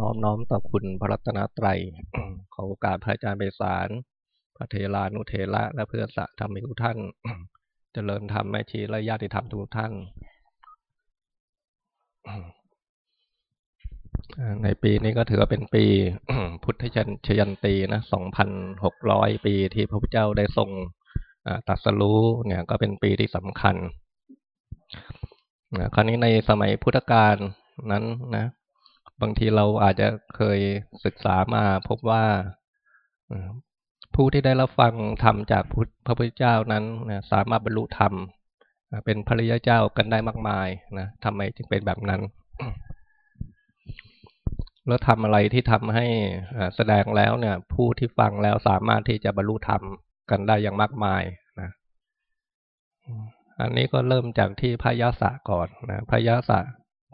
น้อมน้อมต่อคุณพระรัตนตรัยขอโอกาสพระอาจารย์เบสารพระเทลานุเทระและเพื่อนสะธรรมิทุกท่านเจริญธรรมแม่ชีและญาติธรรมทุกท่าน ในปีนี้ก็ถือว่าเป็นปีพุทธชยันตีนะสองพันหกร้อยปีที่พระพุทธเจ้าได้ทรงตัดสรู้เนี่ย ก็เป็นปีที่สำคัญคราวนี้ในสมัยพุทธกาลนั้นนะ บางทีเราอาจจะเคยศึกษามาพบว่าผู้ที่ได้รับฟังธรรมจากพระพุทธเจ้านั้นนะสามารถบรรลุธรรมเป็นพระริยเจ้ากันได้มากมายนะทำไมจึงเป็นแบบนั้น แล้วทำอะไรที่ทำให้แสดงแล้วเนี่ย ผู้ที่ฟังแล้วสามารถที่จะบรรลุธรรมกันได้อย่างมากมายนะอันนี้ก็เริ่มจากที่พยาศะก่อนนะพยาศะ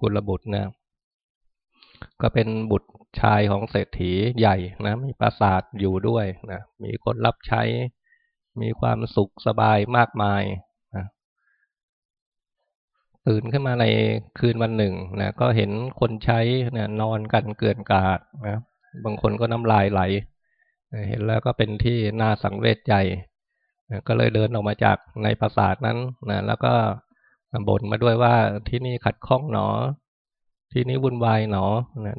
กุลบุตรเนี่ย ก็เป็นบุตรชายของเศรษฐีใหญ่นะมีปราสาทอยู่ด้วยนะมีคนรับใช้ มีความสุขสบายมากมายนะตื่นขึ้นมาในคืนวันหนึ่งนะก็เห็นคนใช้นะนอนกันเกินกาดนะบางคนก็น้ำลายไหลเห็นแล้วก็เป็นที่น่าสังเวชใจก็เลยเดินออกมาจากในปราสาทนั้นนะแล้วก็บ่นมาด้วยว่าที่นี่ขัดข้องหนอ ที่นี้วุ่นวายหนอ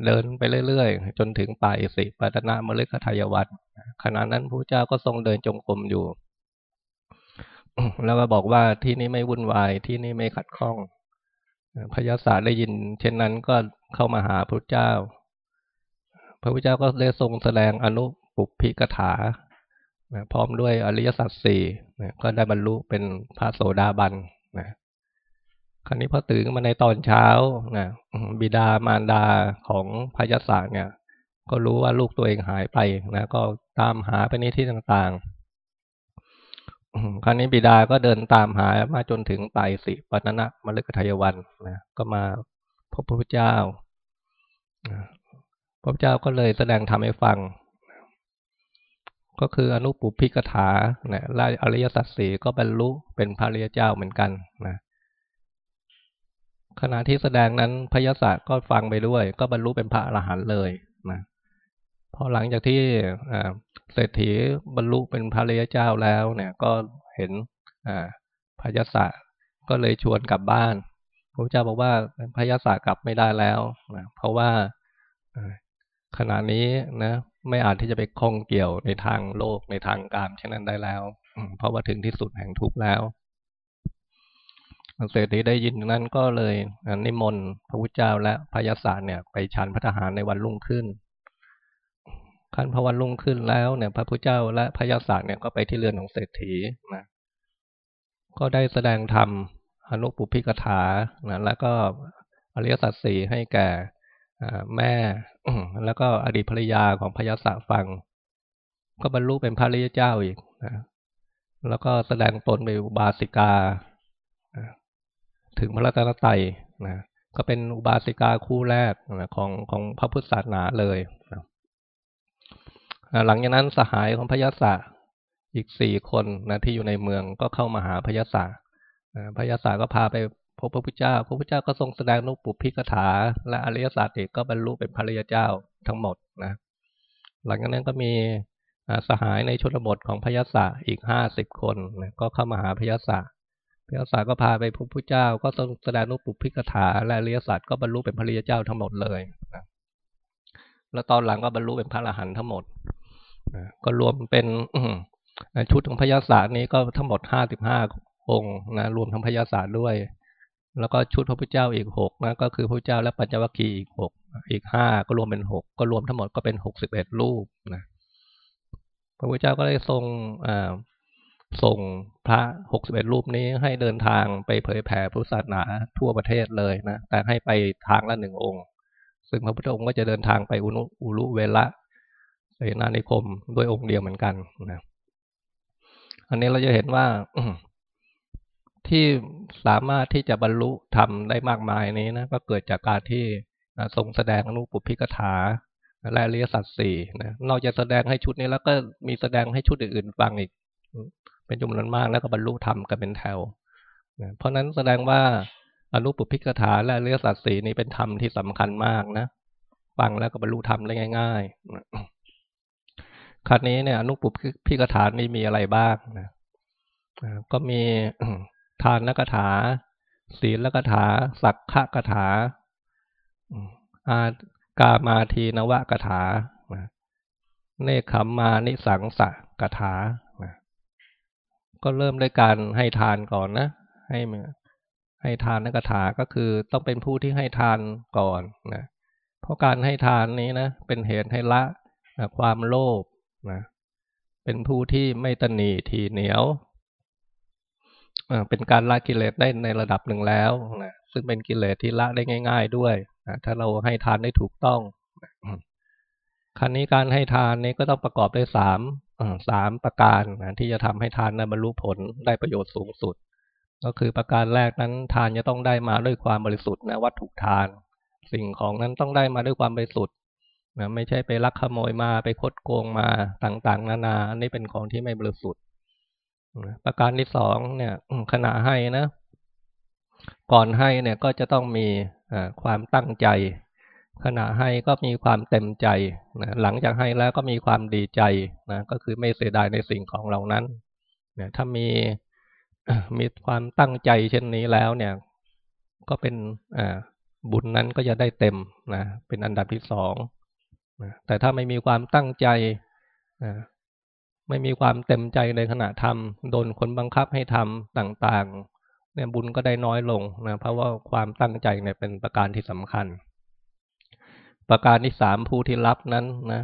เดินไปเรื่อยๆ จนถึงป่าอิสิปตนะมฤคทายวัตขณะนั้นพระเจ้าก็ทรงเดินจงกรมอยู่ แล้วก็บอกว่าที่นี้ไม่วุ่นวายที่นี้ไม่ขัดข้องพยาศาสได้ยิน เช่นนั้นก็เข้ามาหาพระเจ้า พระพุทธเจ้าก็ได้ทรงแสดงอนุปุพิกถาพร้อมด้วยอริยสัจสี่ก็ได้บรรลุเป็นพระโสดาบันนะ คราวนี้พอตื่นมาในตอนเช้านะบิดามารดาของพยาศาสเนี่ย ก็รู้ว่าลูกตัวเองหายไปนะก็ตามหาไปในที่ต่างๆคราวนี้บิดาก็เดินตามหามาจนถึงปลายสิปนนะมฤคทายวันนะก็มาพบพระพุทธเจ้าพระพุทธเจ้าก็เลยแสดงธรรมให้ฟัง ก็คืออนุปุพิกถานะและอริยสัจสี่ก็บรรลุเป็นพระริยเจ้าเหมือนกันนะ ขณะที่แสดงนั้นพยาศาสก็ฟังไปด้วย ก็บรรลุเป็นพระอรหันต์เลยนะพอหลังจากที่เศรษฐีบรรลุเป็นพระเลเจ้าแล้ว เนี่ย ก็เห็นพยาศาก็เลยชวนกลับบ้านพระเจ้าบอกว่าพยาศากลับไม่ได้แล้วนะเพราะว่าขณะนี้นะ ไม่อาจที่จะไปคล้องเกี่ยวในทางโลกในทางการเช่นนั้นได้แล้ว เพราะว่าถึงที่สุดแห่งทุกข์แล้ว เศรษฐีได้ยินนั้นก็เลยนิมนต์พระพุทธเจ้าและพยาศาสเนี่ย ไปฉันพระทหารในวันรุ่งขึ้นขั้นพระวันรุ่งขึ้นแล้วเนี่ย พระพุทธเจ้าและพยาศาสเนี่ยก็ไปที่เรือนของเศรษฐีนะก็ได้แสดงธรรมอนุปุพิกถานะแล้วก็อริยสัจสี่ให้แก่แม่ แล้วก็อดีตภรรยาของพยาศาฟัง ก็บรรลุเป็นพระริยเจ้าอีกนะแล้วก็แสดงตนเป็นบาสิกา ถึงพระรัตนตรัยนะก็เป็นอุบาสิกาคู่แรกนะของของพระพุทธศาสนาเลยนะหลังจากนั้นสหายของพยาศาอีกสี่คนนะที่อยู่ในเมืองก็เข้ามาหาพยาศาพยาศาก็พาไปพบพระพุทธเจ้า พระพุทธเจ้าก็ทรงแสดงนุปุพิกถา และอริยศาสตร์อีกก็บรรลุเป็นพระริยเจ้าทั้งหมดนะ หลังจากนั้นก็มีสหายในชนบทของพยาศาอีกห้าสิบคนนะก็เข้ามาหาพยาศา พระศาสก็พาไปพบพระเจ้า ก็ทรงแสดงนุปุพิกถา และเรียสัตก็บรรลุเป็นพระริยเจ้าทั้งหมดเลยนะแล้วตอนหลังก็บรรลุเป็นพระอรหันต์ทั้งหมดนะก็รวมเป็นชุดของพยาศาสนี้ก็ทั้งหมดห้าสิบห้าองค์นะรวมทั้งพยาศาสด้วย แล้วก็ชุดพระพุทธเจ้าอีกหกนะก็คือพระเจ้าและปัญจวัคคีย์อีกหกอีกห้าก็รวมเป็นหกก็รวมทั้งหมดก็เป็นหกสิบเอ็ดรูปนะพระพุทธเจ้าก็ได้ทรงอ่า ส่งพระหกสิบเอ็ดรูปนี้ให้เดินทางไปเผยแผ่พุทธศาสนาทั่วประเทศเลยนะ แต่ให้ไปทางละหนึ่งองค์ ซึ่งพระพุทธองค์ก็จะเดินทางไปอุอุลุเวละเสนานิคมด้วยองค์เดียวเหมือนกันนะอันนี้เราจะเห็นว่าที่สามารถที่จะบรรลุทำได้มากมายนี้นะ ก็เกิดจากการที่ทรงแสดงอนุปุพิกถาและเรียสัตสี่นะนอกจากแสดงให้ชุดนี้แล้วก็มีแสดงให้ชุดอื่นๆฟังอีก เป็นจำนวนมากแล้วก็บรรลุธรรมกันเป็นแถวเพราะนั้นแสดงว่าอนุปุพิกถาและเรื่องสัตสีนี้เป็นธรรมที่สำคัญมากนะฟังแล้วก็บรรลุธรรมได้ง่ายๆครั้นี้เนี่ยอนุปุพิกถานี่มีอะไรบ้างนะก็มีทานกถา ศีลกถา สักขะกถาอากามาทีนวะกถาเนคขมมานิสังสะกถา ก็เริ่มด้วยการให้ทานก่อนนะ ให้ให้ทานนักถาก็คือต้องเป็นผู้ที่ให้ทานก่อนนะเพราะการให้ทานนี้นะ เป็นเหตุให้ละนะความโลภนะเป็นผู้ที่ไม่ตนีทีเหนียวเป็นการละกิเลสได้ในระดับหนึ่งแล้วนะซึ่งเป็นกิเลสที่ละได้ง่าย ๆด้วยนะถ้าเราให้ทานได้ถูกต้องครั้นี้การให้ทานนี้ก็ต้องประกอบด้วยสาม สามประการนะที่จะทำให้ทานนั้นบรรลุผลได้ประโยชน์สูงสุด ก็คือประการแรกนั้นทานจะต้องได้มาด้วยความบริสุทธิ์นะวัตถุทาน สิ่งของนั้นต้องได้มาด้วยความบริสุทธิ์นะไม่ใช่ไปลักขโมยมาไปคดโกงมาต่างๆ นานาอันนี้เป็นของที่ไม่บริสุทธิ์ประการที่สองเนี่ยขณะให้นะ ก่อนให้เนี่ยก็จะต้องมีความตั้งใจ ขณะให้ก็มีความเต็มใจนะหลังจากให้แล้วก็มีความดีใจนะก็คือไม่เสียดายในสิ่งของเหล่านั้นนะถ้ามีมีความตั้งใจเช่นนี้แล้วเนี่ย ก็เป็นบุญนั้นก็จะได้เต็มนะเป็นอันดับที่สองนะแต่ถ้าไม่มีความตั้งใจนะไม่มีความเต็มใจในขณะทำโดนคนบังคับให้ทำต่าง ๆ เนี่ยบุญก็ได้น้อยลงนะเพราะว่าความตั้งใจเนี่ยเป็นประการที่สำคัญ ประการที่สามผู้ที่รับนั้นนะ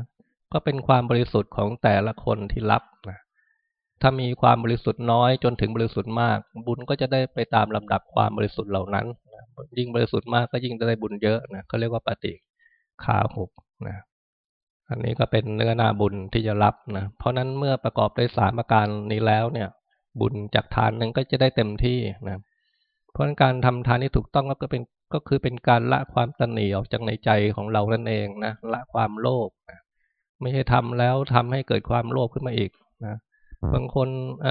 ก็เป็นความบริสุทธิ์ของแต่ละคนที่รับนะถ้ามีความบริสุทธิ์น้อยจนถึงบริสุทธิ์มาก บุญก็จะได้ไปตามลำดับความบริสุทธิ์เหล่านั้นนะยิ่งบริสุทธิ์มากก็ยิ่งได้บุญเยอะนะเขาเรียกว่าปฏิคาหกนะอันนี้ก็เป็นเนื้อนาบุญที่จะรับนะเพราะนั้นเมื่อประกอบด้วยสามประการนี้แล้วเนี่ย บุญจากทานนั้นก็จะได้เต็มที่นะเพราะการทำทานที่ถูกต้องก็เป็น ก็คือเป็นการละความตนหนีออกจากในใจของเรานั่นเองนะละความโลภนะไม่ใช่ทำแล้วทำให้เกิดความโลภขึ้นมาอีกนะบางคนอ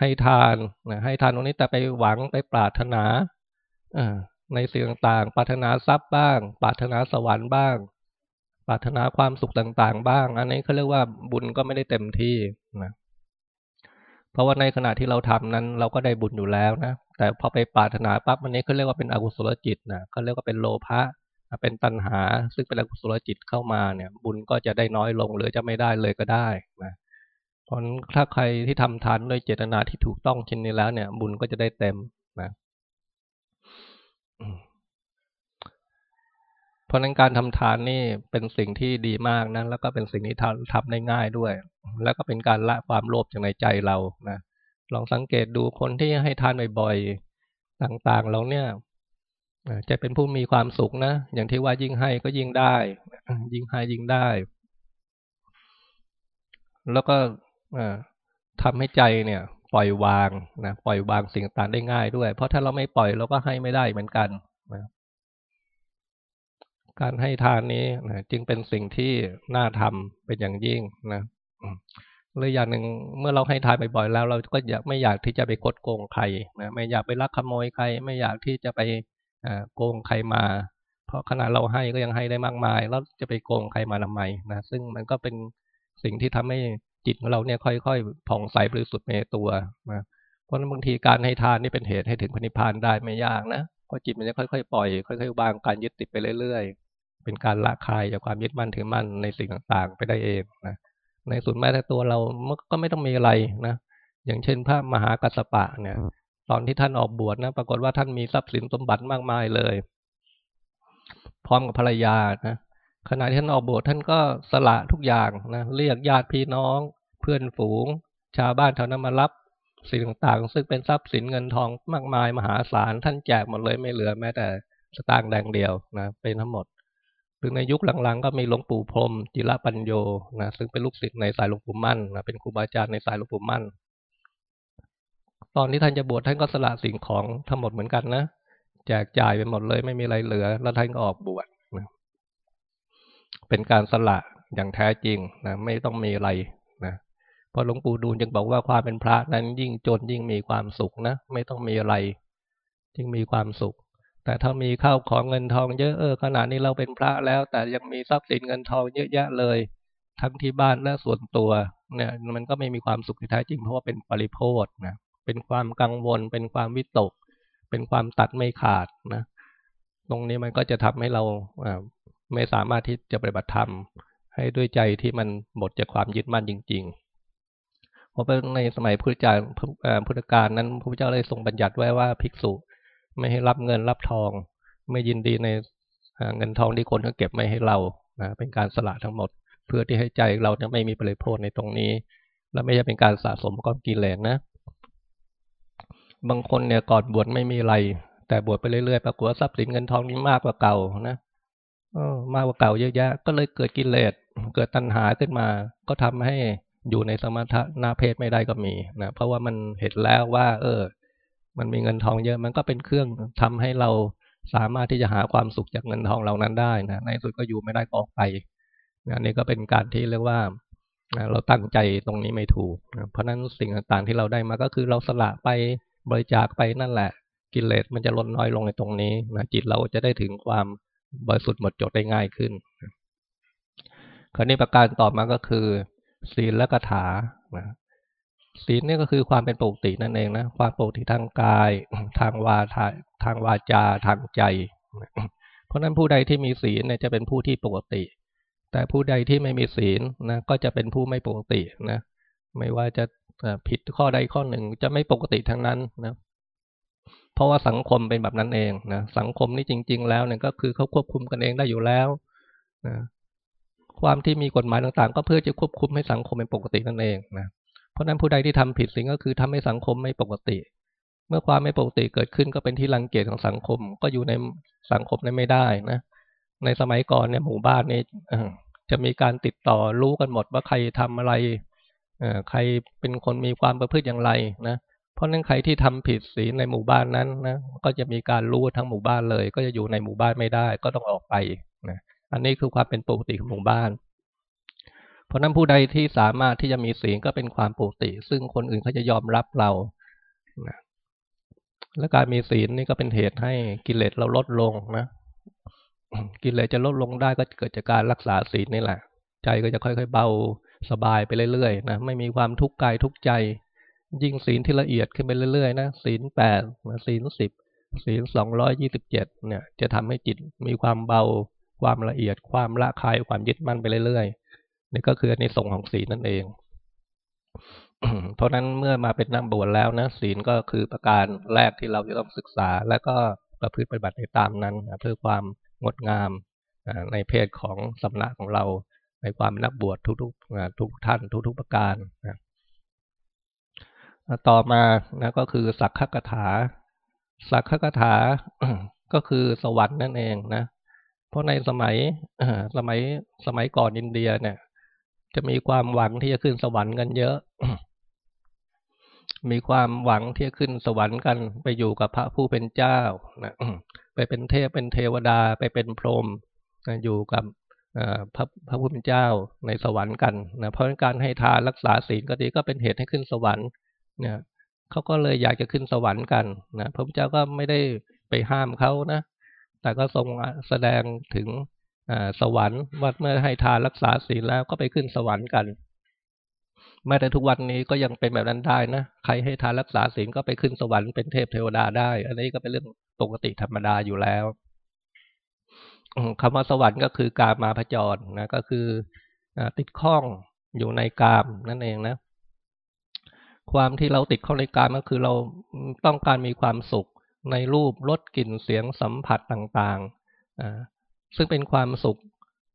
ให้ทานนะให้ทานตรงนี้แต่ไปหวังไปปรารถนาอในสิ่งต่างๆ ปรารถนาทรัพย์บ้าง ปรารถนาสวรรค์บ้าง ปรารถนาความสุขต่างๆ บ้าง อันนี้เขาเรียกว่าบุญก็ไม่ได้เต็มที่นะเพราะว่าในขณะที่เราทำนั้น เราก็ได้บุญอยู่แล้วนะ แต่พอไปปรารถนาปั๊บอันนี้เขาเรียกว่าเป็นอกุศลจิตนะเขาเรียกว่าเป็นโลภะเป็นตัณหา ซึ่งเป็นอกุศลจิตเข้ามาเนี่ย บุญก็จะได้น้อยลงหรือจะไม่ได้เลยก็ได้นะเพราะถ้าใครที่ทำทานด้วยเจตนาที่ถูกต้องเช่นนี้แล้วเนี่ย บุญก็จะได้เต็มนะเพราะนั้นการทำทานนี่เป็นสิ่งที่ดีมากนะแล้วก็เป็นสิ่งที่ทำทำได้ง่ายด้วย แล้วก็เป็นการละความโลภจากในใจเรานะ ลองสังเกตดูคนที่ให้ทานบ่อยๆต่างๆเราเนี่ยจะเป็นผู้มีความสุขนะอย่างที่ว่ายิ่งให้ก็ยิ่งได้ ยิ่งให้ยิ่งได้ แล้วก็ทำให้ใจเนี่ย ปล่อยวางนะปล่อยวางสิ่งต่างได้ง่ายด้วย เพราะถ้าเราไม่ปล่อยเราก็ให้ไม่ได้เหมือนกันนะการให้ทานนี้นะจึงเป็นสิ่งที่น่าทำเป็นอย่างยิ่งนะ หรืออย่างหนึ่งเมื่อเราให้ทานบ่อยๆแล้ว เราก็อยากไม่อยากที่จะไปคดโกงใครนะไม่อยากไปลักขโมยใคร ไม่อยากที่จะไปโกงใครมา เพราะขณะเราให้ก็ยังให้ได้มากมาย แล้วจะไปโกงใครมาทำไมนะซึ่งมันก็เป็นสิ่งที่ทำให้จิตของเราเนี่ยค่อยๆผ่องใสบริสุทธิ์ในตัวนะเพราะนั้นบางทีการให้ทานนี่เป็นเหตุให้ถึงพนิพพานได้ไม่ยากนะเพราะจิตมันจะค่อยๆปล่อยค่อยๆวางการยึดติดไปเรื่อยๆ เป็นการละคลายจากความยึดมั่นถือมั่นในสิ่งต่างๆ ไปได้เองนะ ในส่วนแม้แต่ตัวเราก็ไม่ต้องมีอะไรนะอย่างเช่นพระมหากัสปะเนี่ย ตอนที่ท่านออกบวชนะปรากฏว่าท่านมีทรัพย์สินสมบัติมากมายเลย พร้อมกับภรรยานะขณะที่ท่านออกบวชท่านก็สละทุกอย่างนะเรียกญาติพี่น้อง เพื่อนฝูง ชาวบ้านแถวนั้นมารับสิ่งต่างๆ ซึ่งเป็นทรัพย์สินเงินทองมากมายมหาศาลท่านแจกหมดเลยไม่เหลือแม้แต่สตางค์แดงเดียวนะเป็นทั้งหมด รือในยุคหลังๆ ก็มีหลวงปู่พรมจิระปัญโยนะซึ่งเป็นลูกศิษย์ในสายหลวงปู่มั่นนะเป็นครูบาอาจารย์ในสายหลวงปู่มั่น ตอนที่ท่านจะบวชท่านก็สละสิ่งของทั้งหมดเหมือนกันนะแจกจ่ายไปหมดเลยไม่มีอะไรเหลือ แล้วท่านก็ออกบวชนะเป็นการสละอย่างแท้จริงนะไม่ต้องมีอะไรนะพอหลวงปู่ดูลจึงบอกว่าความเป็นพระนั้นยิ่งจนยิ่งมีความสุขนะไม่ต้องมีอะไร จึงมีความสุข แต่ถ้ามีข้าวของเงินทองเยอะเออขณะนี้เราเป็นพระแล้ว แต่ยังมีทรัพย์สินเงินทองเยอะแยะเลย ทั้งที่บ้านและส่วนตัว เนี่ย มันก็ไม่มีความสุขที่แท้จริงเพราะว่าเป็นปริโภทนะเป็นความกังวล เป็นความวิตก เป็นความตัดไม่ขาดนะตรงนี้มันก็จะทำให้เราไม่สามารถที่จะปฏิบัติธรรม ให้ด้วยใจที่มันหมดจากความยึดมั่นจริง ๆ เพราะในสมัยพุทธกาลพุทธกาลนั้นพระพุทธเจ้าเลยทรงบัญญัติไว้ว่าภิกษุ ไม่ให้รับเงินรับทอง ไม่ยินดีในเงินทองที่คนเขาเก็บไม่ให้เรานะเป็นการสละทั้งหมด เพื่อที่ให้ใจเราจะไม่มีปริโภคในตรงนี้ และไม่ใช่เป็นการสะสมก้อนกิเลสนะ บางคนเนี่ยก่อนบวชไม่มีอะไร แต่บวชไปเรื่อยๆปรากฏว่าทรัพย์สินเงินทองนี้มากกว่าเก่านะมากกว่าเก่าเยอะแยะ ก็เลยเกิดกิเลสเกิดตัณหาขึ้นมา ก็ทำให้อยู่ในสมถะนาเพศไม่ได้ก็มีนะเพราะว่ามันเห็นแล้วว่า เออ มันมีเงินทองเยอะมันก็เป็นเครื่องทำให้เราสามารถที่จะหาความสุขจากเงินทองเหล่านั้นได้นะในสุดก็อยู่ไม่ได้ก็ออกไปนะนี่ก็เป็นการที่เรียกว่าเราตั้งใจตรงนี้ไม่ถูกนะเพราะนั้นสิ่งต่างๆที่เราได้มาก็คือเราสละไปบริจาคไปนั่นแหละ กิเลสมันจะลดน้อยลงในตรงนี้นะจิตเราจะได้ถึงความบริสุทธิ์หมดจดได้ง่ายขึ้นคราวนี้ประการต่อมาก็คือ ศีลและคาถานะ ศีลนี่ก็คือความเป็นปกตินั่นเองนะความปกติทางกาย ทางวาทาทางวาจาทางใจ เพราะนั้นผู้ใดที่มีศีลเนี่ยจะเป็นผู้ที่ปกติ แต่ผู้ใดที่ไม่มีศีลนะก็จะเป็นผู้ไม่ปกตินะไม่ว่าจะผิดข้อใดข้อหนึ่งจะไม่ปกติทั้งนั้นนะเพราะว่าสังคมเป็นแบบนั้นเองนะสังคมนี่จริง ๆ แล้วเนี่ยก็คือเขาควบคุมกันเองได้อยู่แล้วนะความที่มีกฎหมายต่างๆ ก็เพื่อจะควบคุมให้สังคมเป็นปกตินั่นเองนะ เพราะนั้นผู้ใดที่ทำผิดสิ่งก็คือทำให้สังคมไม่ปกติ เมื่อความไม่ปกติเกิดขึ้นก็เป็นที่รังเกียจของสังคม ก็อยู่ในสังคมนั้นไม่ได้นะ ในสมัยก่อนเนี่ยหมู่บ้านนี่จะมีการติดต่อรู้กันหมดว่าใครทำอะไรใครเป็นคนมีความประพฤติอย่างไรนะเพราะนั้นใครที่ทำผิดศีลในหมู่บ้านนั้นนะก็จะมีการรู้ทั้งหมู่บ้านเลย ก็จะอยู่ในหมู่บ้านไม่ได้ ก็ต้องออกไปนะอันนี้คือความเป็นปกติของหมู่บ้าน เพราะนั้นผู้ใดที่สามารถที่จะมีศีลก็เป็นความปกติ ซึ่งคนอื่นเขาจะยอมรับเรานะและการมีศีลนี่ก็เป็นเหตุให้กิเลสเราลดลงนะกิเลสจะลดลงได้ก็เกิดจากการรักษาศีลนี่แหละ ใจก็จะค่อยๆเบาสบายไปเรื่อยๆนะไม่มีความทุกข์กายทุกข์ใจ ยิ่งศีลที่ละเอียดขึ้นไปเรื่อยๆนะศีลแปดศีลสิบศีลสองร้อยยี่สิบเจ็ดเนี่ย จะทำให้จิตมีความเบาความละเอียด ความละคายความยึดมั่นไปเรื่อยๆ นี่ก็คือในส่งของศีลนั่นเอง เพราะนั้นเมื่อมาเป็นนักบวชแล้วนะศีลก็คือประการแรกที่เราจะต้องศึกษา และก็ประพฤติปฏิบัติในตามนั้นเพื่อความงดงามในเพศของสำนักของเราในความนักบวชทุกๆทุกท่านทุกๆประการนะต่อมานะก็คือสักขกถา สักขกถาก็คือสวรรค์นั่นเองนะ เพราะในสมัยสมัยสมัยก่อนอินเดียเนี่ย จะมีความหวังที่จะขึ้นสวรรค์กันเยอะ มีความหวังที่จะขึ้นสวรรค์กันไปอยู่กับพระผู้เป็นเจ้านะไปเป็นเทพเป็นเทวดาไปเป็นพรหมอยู่กับพระพระผู้เป็นเจ้าในสวรรค์กันนะเพราะการให้ทานรักษาศีลก็ดีก็เป็นเหตุให้ขึ้นสวรรค์เนี่ยเขาก็เลยอยากจะขึ้นสวรรค์กันนะพระพุทธเจ้าก็ไม่ได้ไปห้ามเขานะแต่ก็ทรงแสดงถึง สวรรค์ว่าเมื่อให้ทานรักษาศีลแล้วก็ไปขึ้นสวรรค์กันแม้แต่ทุกวันนี้ก็ยังเป็นแบบนั้นได้นะใครให้ทานรักษาศีลก็ไปขึ้นสวรรค์เป็นเทพเทวดาได้ อันนี้ก็เป็นเรื่องปกติธรรมดาอยู่แล้วคำว่าสวรรค์ก็คือการมาพจรนะก็คือติดข้องอยู่ในกามนั่นเองนะ ความที่เราติดข้องในกามก็คือเราต้องการมีความสุขในรูปรสกลิ่นเสียงสัมผัสต่างๆ ซึ่งเป็นความสุข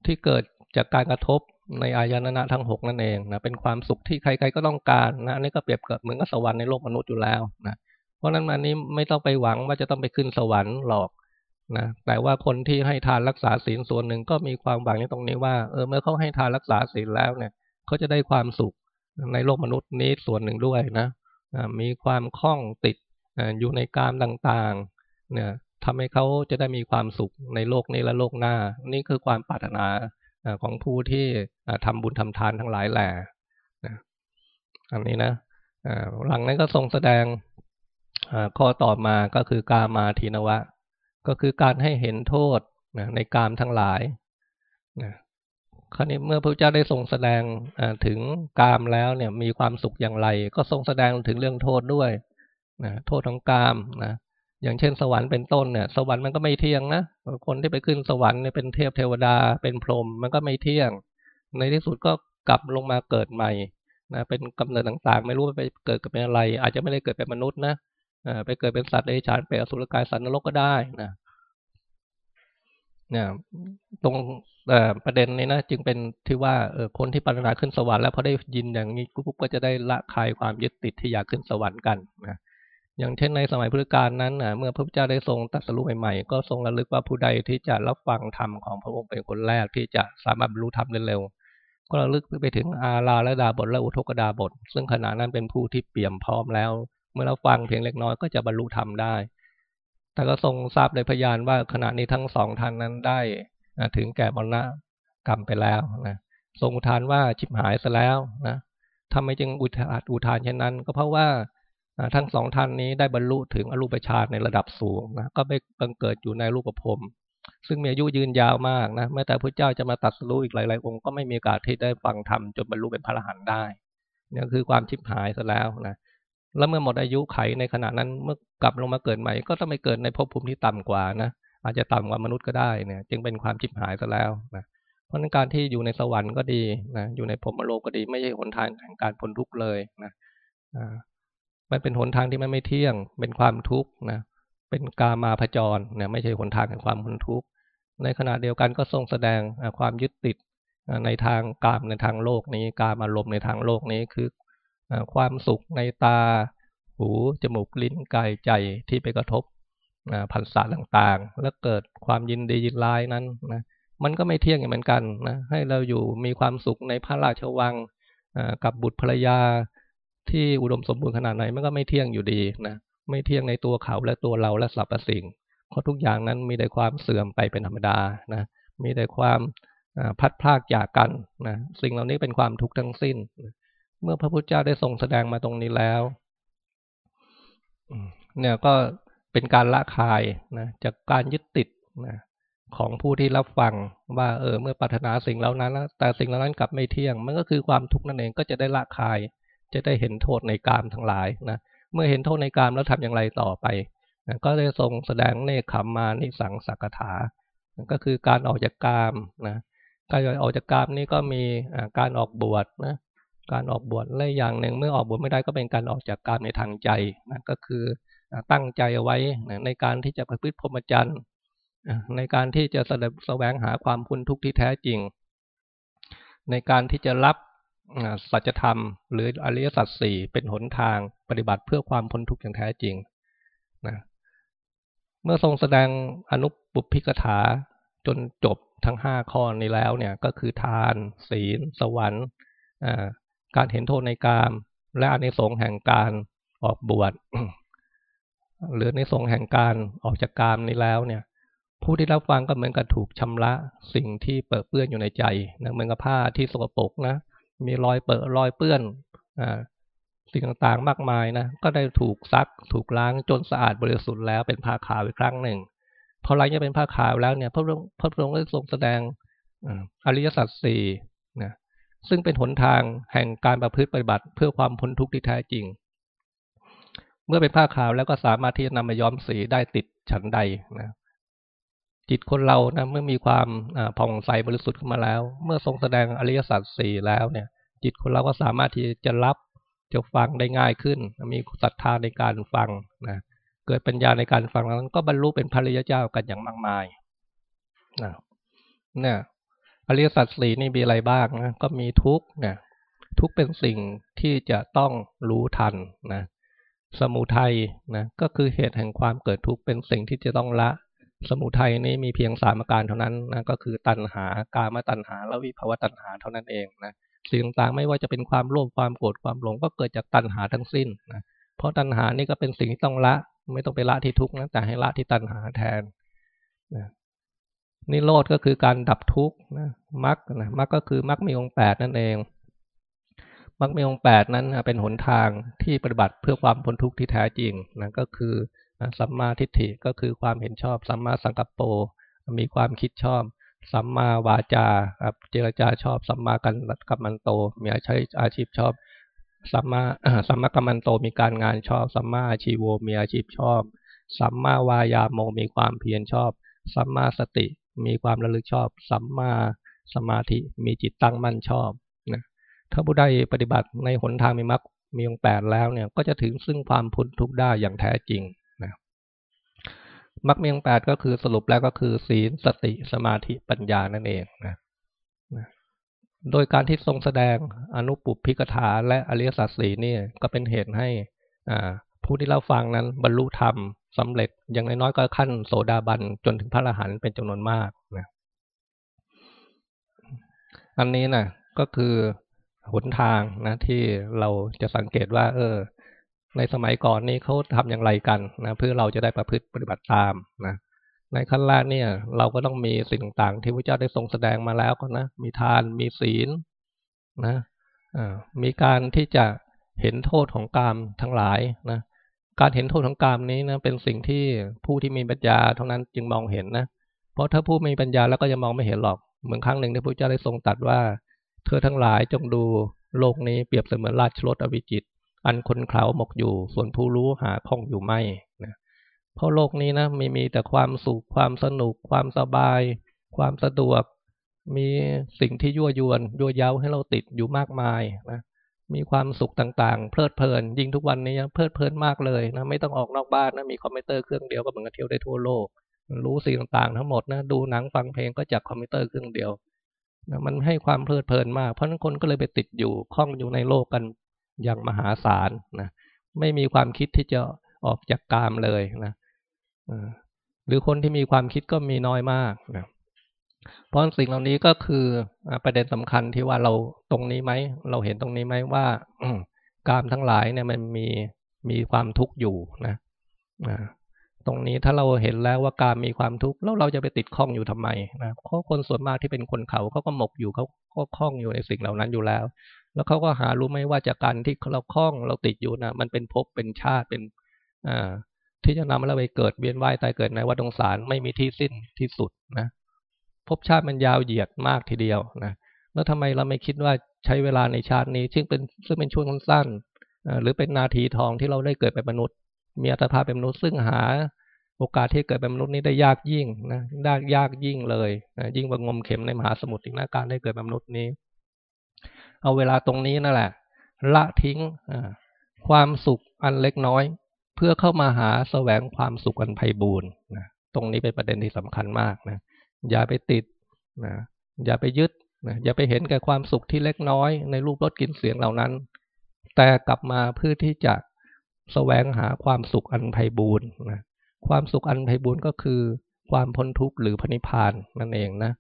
ที่เกิดจากการกระทบในอายนะทั้งหกนั่นเองนะเป็นความสุขที่ใครๆก็ต้องการนะนี่ก็เปรียบเกับเหมือนกับสวรรค์ในโลกมนุษย์อยู่แล้วนะเพราะนั้นมานี้ไม่ต้องไปหวังว่าจะต้องไปขึ้นสวรรค์หรอกนะแต่ว่าคนที่ให้ทานรักษาศีลส่วนหนึ่งก็มีความหวังในตรงนี้ว่าเออเมื่อเขาให้ทานรักษาศีลแล้วเนี่ยเขาจะได้ความสุขในโลกมนุษย์นี้ส่วนหนึ่งด้วยนะมีความคล่องติดอยู่ในกามต่างๆเนี่ย ทำให้เขาจะได้มีความสุขในโลกนี้และโลกหน้า นี่คือความปรารถนาของผู้ที่ทำบุญทำทานทั้งหลายแหล่อันนี้นะหลังนั้นก็ทรงแสดงข้อต่อมาก็คือกามาทีนวะ ก็คือการให้เห็นโทษในกามทั้งหลายคราวนี้เมื่อพระเจ้าได้ทรงแสดงถึงกามแล้วเนี่ยมีความสุขอย่างไร ก็ทรงแสดงถึงเรื่องโทษด้วยนะโทษของกามนะ อย่างเช่นสวรรค์เป็นต้นเนี่ย สวรรค์มันก็ไม่เที่ยงนะคนที่ไปขึ้นสวรรค์เนี่ยเป็นเทพเทวดาเป็นพรหมมันก็ไม่เที่ยง ในที่สุดก็กลับลงมาเกิดใหม่นะเป็นกำเนิดต่างๆ ไม่รู้ไปเกิดกับเป็นอะไร อาจจะไม่ได้เกิดเป็นมนุษย์นะไปเกิดเป็นสัตว์เดรัจฉานเป็นอสุรกายสัตว์นรกก็ได้นะเนี่ยตรงประเด็นนี้นะจึงเป็นที่ว่าเอคนที่ปรารถนาขึ้นสวรรค์แล้วพอได้ยินอย่างนี้ปุ๊บก็จะได้ละคลายความยึดติดที่อยากขึ้นสวรรค์กันนะ อย่างเช่นในสมัยพุทธกาลนั้นนะเมื่อพระพุทธเจ้าได้ทรงตรัสรู้ใหม่ๆก็ทรงระลึกว่าผู้ใดที่จะรับฟังธรรมของพระองค์เป็นคนแรกที่จะสามารถบรรลุธรรมเร็วๆก็ระลึกไปถึงอาลาและดาบทและอุทกดาบท ซึ่งขณะนั้นเป็นผู้ที่เปี่ยมพร้อมแล้ว เมื่อเราฟังเพียงเล็กน้อยก็จะบรรลุธรรมได้ แต่ก็ทรงทราบในพยานว่าขณะนี้ทั้งสองท่านนั้นได้ถึงแก่มรณะกรรมไปแล้วนะทรงอุทานว่าชิบหายซะแล้วนะทำไมจึงอุทานอุทานเช่นนั้น ก็เพราะว่า ทั้งสองท่านนี้ได้บรรลุถึงอรูปฌานในระดับสูงนะก็ไปบังเกิดอยู่ในรูปภพซึ่งมีอายุยืนยาวมากนะแม้แต่พระเจ้าจะมาตัดสู้อีกหลายๆองค์ก็ไม่มีโอกาสที่ได้ฟังธรรมจนบรรลุเป็นพระอรหันต์ได้นี่คือความชิบหายซะแล้วนะแล้วเมื่อหมดอายุไขในขณะนั้นเมื่อกลับลงมาเกิดใหม่ ก็ต้องไปเกิดในภพภูมิที่ต่ำกว่านะอาจจะต่ำกว่ามนุษย์ก็ได้เนี่ยจึงเป็นความชิบหายซะแล้วนะเพราะนั้นการที่อยู่ในสวรรค์ก็ดีนะอยู่ในพรมโลกก็ดีไม่ใช่หนทางแห่งการพ้นทุกข์เลยนะ มันเป็นหนทางที่มันไม่เที่ยง เป็นความทุกข์นะเป็นกามาพจรเนี่ยไม่ใช่หนทางแห่งความพ้นทุกข์ในขณะเดียวกันก็ทรงแสดงความยึดติดในทางกามในทางโลกนี้ กามอารมณ์ในทางโลกนี้คือความสุขในตา หู จมูก ลิ้น กาย ใจที่ไปกระทบผัสสะต่างๆ แล้วเกิดความยินดียินร้ายนั้นนะมันก็ไม่เที่ยงเหมือนกันนะให้เราอยู่มีความสุขในพระราชวังกับบุตรภรรยา ที่อุดมสมบูรณ์ขนาดไหนมันก็ไม่เที่ยงอยู่ดีนะไม่เที่ยงในตัวเขาและตัวเราและสรรพสิ่งเพราะทุกอย่างนั้นมีแต่ความเสื่อมไปเป็นธรรมดานะมีแต่ความพัดพลากจากกันนะสิ่งเหล่านี้เป็นความทุกข์ทั้งสิ้น เมื่อพระพุทธเจ้าได้ทรงแสดงมาตรงนี้แล้วเนี่ยก็เป็นการละคายนะจากการยึดติดนะของผู้ที่รับฟังว่าเออเมื่อปรารถนาสิ่งเหล่านั้น แต่สิ่งเหล่านั้นกลับไม่เที่ยง มันก็คือความทุกข์นั่นเองก็จะได้ละคาย จะได้เห็นโทษในกามทั้งหลายนะเมื่อเห็นโทษในกามแล้วทำอย่างไรต่อไปนะก็ได้ทรงแสดงเนคขมมานิสังสักถาก็คือการออกจากกามนะการออกจากกามนี้ก็มีการออกบวชนะการออกบวชและอย่างหนึ่งเมื่อออกบวชไม่ได้ก็เป็นการออกจากกามในทางใจนะก็คือตั้งใจเอาไว้ในการที่จะประพฤติพรหมจรรย์ในการที่จะแสวงหาความพ้นทุกข์ที่แท้จริง ในการที่จะรับ สัจธรรม หรืออริยสัจสี่เป็นหนทางปฏิบัติเพื่อความพ้นทุกข์อย่างแท้จริงนะเมื่อทรงแสดงอนุปุพิกถาจนจบทั้งห้าข้อนี้แล้วเนี่ยก็คือทาน ศีล สวรรค์การเห็นโทษในกาม และอนิสงส์แห่งการออกบวชหรือในทรงแห่งการออกจากกามนี้แล้วเนี่ย ผู้ที่รับฟังก็เหมือนกับถูกชำระสิ่งที่เปิดเปื้อนอยู่ในใจนะเหมือนกับผ้าที่สกปรกนะ มีรอยเปิดรอยเปื้อนอสิ่งต่างๆมากมายนะก็ได้ถูกซักถูกล้างจนสะอาดบริสุทธิ์แล้วเป็นผ้าขาวอีกครั้งหนึ่งพอหลังจากเป็นผ้าขาวแล้วเนี่ยพระองค์พระองค์ได้ทรงแสดงอริยสัจสี่นะซึ่งเป็นหนทางแห่งการประพฤติปฏิบัติเพื่อความพ้นทุกข์ที่แท้จริง เมื่อเป็นผ้าขาวแล้วก็สามารถที่จะนำมาย้อมสีได้ติดฉันใดนะ จิตคนเรานะเมื่อมีความผ่องใสบริสุทธิ์ขึ้นมาแล้ว เมื่อทรงแสดงอริยสัจสี่แล้วเนี่ย จิตคนเราก็สามารถที่จะรับจะฟังได้ง่ายขึ้น มีศรัทธาในการฟังนะเกิดปัญญาในการฟังนั้นก็บรรลุเป็นพระริยเจ้ากันอย่างมากมายนะเนี่ยอริยสัจสี่นี่มีอะไรบ้างนะก็มีทุกเนี่ยทุกเป็นสิ่งที่จะต้องรู้ทันนะสมุทัยนะก็คือเหตุแห่งความเกิดทุกข์เป็นสิ่งที่จะต้องละ สมุทัยนี้มีเพียงสามอาการเท่านั้นนะก็คือตัณหากามตัณหาและวิภาวะตัณหาเท่านั้นเองนะสิ่งต่างๆไม่ว่าจะเป็นความโลภความโกรธความหลงก็เกิดจากตัณหาทั้งสิ้นนะเพราะตัณหานี่ก็เป็นสิ่งที่ต้องละ ไม่ต้องไปละที่ทุกข์นะแต่ให้ละที่ตัณหาแทนนะนิโรธก็คือการดับทุกข์นะมรรคนะมรรคก็คือมรรคมีองค์แปดนั่นเองมรรคมีองค์แปดนั้นเป็นหนทางที่ปฏิบัติเพื่อความพ้นทุกข์ที่แท้จริงนะก็คือ สัมมาทิฏฐิก็คือความเห็นชอบ สัมมาสังกัปโปมีความคิดชอบ สัมมาวาจาเจรจาชอบ สัมมากันกัมมันโต มีอาชีพอาชีพชอบ สัมมาสัมมากัมมันโตมีการงานชอบ สัมมาอาชีโวมีอาชีพชอบ สัมมาวายาโมมีความเพียรชอบ สัมมาสติมีความระลึกชอบ สัมมาสมาธิมีจิตตั้งมั่นชอบนะถ้าผู้ใดปฏิบัติในหนทางมีมรรคมีองแปดแล้วเนี่ย ก็จะถึงซึ่งความพ้นทุกข์ได้อย่างแท้จริง มรรคมีองแปดก็คือสรุปแล้วก็คือศีลสติสมาธิปัญญานั่นเองนะโดยการที่ทรงแสดงอนุปุพิกถาและอริยสัจสีนี่ก็เป็นเหตุให้อ่าผู้ที่เราฟังนั้นบรรลุธรรมสำเร็จอย่างน้อยๆก็ขั้นโสดาบันจนถึงพระอรหันต์เป็นจำนวนมากนะอันนี้นะก็คือหนทางนะที่เราจะสังเกตว่า เออ ในสมัยก่อนนี้เขาทำอย่างไรกันนะเพื่อเราจะได้ประพฤติปฏิบัติตามนะในขั้นแรกเนี่ย เราก็ต้องมีสิ่งต่างที่พระเจ้าได้ทรงแสดงมาแล้วก็นะมีทานมีศีลนะมีการที่จะเห็นโทษของกามทั้งหลายนะการเห็นโทษของกามนี้นะเป็นสิ่งที่ผู้ที่มีปัญญาเท่านั้นจึงมองเห็นนะเพราะถ้าผู้มีปัญญาแล้วก็จะมองไม่เห็นหรอก เหมือนครั้งหนึ่งที่พระเจ้าได้ทรงตัดว่า เธอทั้งหลายจงดูโลกนี้เปรียบเสมือนราชรถอวิจิต อันคนเขาหมกอยู่ ส่วนผู้รู้หาข้องอยู่ไม่นะเพราะโลกนี้นะไม่มีแต่ความสุขความสนุก ความสบาย ความสะดวก มีสิ่งที่ยั่วยวนยั่วเย้าให้เราติดอยู่มากมายนะมีความสุขต่างๆ เพลิดเพลิน ยิ่งทุกวันนี้เพลิดเพลินมากเลยนะไม่ต้องออกนอกบ้านนะมีคอมพิวเตอร์เครื่องเดียวก็เหมือนกับเที่ยวได้ทั่วโลก รู้สิ่งต่างๆ ทั้งหมดนะดูหนังฟังเพลงก็จากคอมพิวเตอร์เครื่องเดียวนะมันให้ความเพลิดเพลินมากเพราะนั้นคนก็เลยไปติดอยู่คล้องอยู่ในโลกกัน อย่างมหาศาลนะไม่มีความคิดที่จะออกจากกามเลยนะหรือคนที่มีความคิดก็มีน้อยมากนะเพราะสิ่งเหล่านี้ก็คือประเด็นสำคัญที่ว่าเราตรงนี้ไหมเราเห็นตรงนี้ไหมว่ากามทั้งหลายเนี่ยมันมีมีความทุกข์อยู่นะตรงนี้ถ้าเราเห็นแล้วว่าการมีความทุกข์แล้วเราจะไปติดข้องอยู่ทำไมนะเพราะคนส่วนมากที่เป็นคนเขาเขาก็หมกอยู่เขาก็คล้องอยู่ในสิ่งเหล่านั้นอยู่แล้ว แล้วเขาก็หารู้ไหมว่าจากการที่เราคล้องเราติดอยู่นะมันเป็นภพเป็นชาติเป็นอ่าที่จะนำเราไปเกิดเวียนว่ายตายเกิดในวัฏสงสารไม่มีที่สิ้นที่สุดนะภพชาติมันยาวเหยียดมากทีเดียวนะแล้วทำไมเราไม่คิดว่าใช้เวลาในชาตินี้ ซึ่งเป็นซึ่งเป็นช่วงสั้นหรือเป็นนาทีทองที่เราได้เกิดเป็นมนุษย์ มีอัตภาพเป็นมนุษย์ซึ่งหาโอกาสที่เกิดเป็นมนุษย์นี้ได้ยากยิ่งนะได้ยากยิ่งเลยนะยิ่งกว่างมเข็มในมหาสมุทรอีกนะการได้เกิดเป็นมนุษย์นี้ เอาเวลาตรงนี้นั่นแหละ ละทิ้งความสุขอันเล็กน้อย เพื่อเข้ามาหาแสวงความสุขอันไพ่บูรณ์นะตรงนี้เป็นประเด็นที่สำคัญมากนะอย่าไปติดนะอย่าไปยึดนะอย่าไปเห็นแก่ความสุขที่เล็กน้อย ในรูปรสกลิ่นเสียงเหล่านั้น แต่กลับมาเพื่อที่จะแสวงหาความสุขอันไพ่บูรณ์นะความสุขอันไพ่บูรณ์ก็คือ ความพ้นทุกข์หรือพระนิพานนั่นเองนะ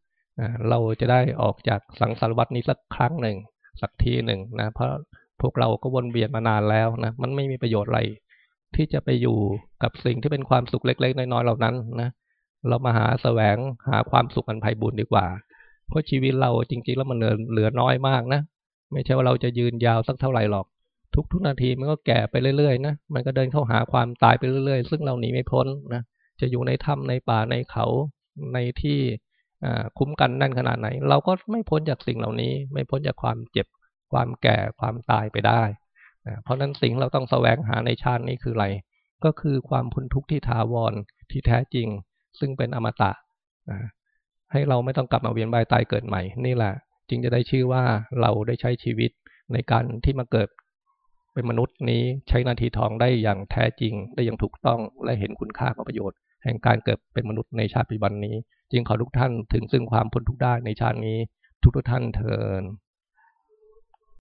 เราจะได้ออกจากสังสารวัฏนี้สักครั้งหนึ่ง สักทีหนึ่งนะ เพราะพวกเราก็วนเวียนมานานแล้วนะมันไม่มีประโยชน์อะไร ที่จะไปอยู่กับสิ่งที่เป็นความสุขเล็ก ๆ น้อยๆเหล่านั้นนะเรามาหาแสวงหาความสุขอันไพบูรณ์ดีกว่า เพราะชีวิตเราจริง ๆ แล้วมันเหลือเหลือน้อยมากนะไม่ใช่ว่าเราจะยืนยาวสักเท่าไหร่หรอก ทุกทุกนาทีมันก็แก่ไปเรื่อยๆนะมันก็เดินเข้าหาความตายไปเรื่อยๆ ซึ่งเราหนีไม่พ้นนะจะอยู่ในถ้ำในป่าในเขาในที่ คุ้มกันนั่นขนาดไหน เราก็ไม่พ้นจากสิ่งเหล่านี้ ไม่พ้นจากความเจ็บความแก่ความตายไปได้นะเพราะนั้นสิ่งเราต้องแสวงหาในชาตินี้คืออะไร ก็คือความพ้นทุกข์ที่ถาวรที่แท้จริง ซึ่งเป็นอมตะนะให้เราไม่ต้องกลับมาเวียนว่ายตายเกิดใหม่ นี่แหละ จึงจะได้ชื่อว่าเราได้ใช้ชีวิตในการที่มาเกิด เป็นมนุษย์นี้ใช้นาทีทองได้อย่างแท้จริง ได้อย่างถูกต้องและเห็นคุณค่าของประโยชน์ แห่งการเกิดเป็นมนุษย์ในชาติปัจจุบันนี้ จึงขอทุกท่านถึงซึ่งความพ้นทุกข์ได้ในชาตินี้ทุกทุกท่านเทิน